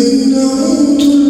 know. to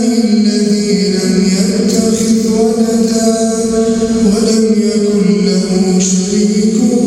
sleep.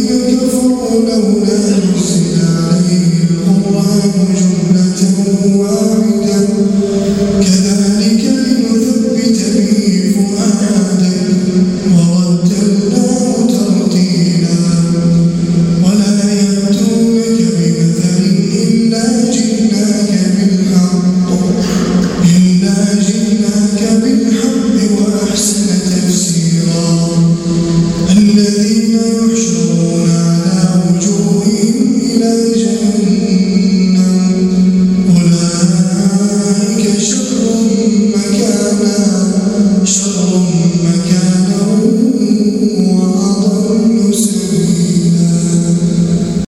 يدخلونه So.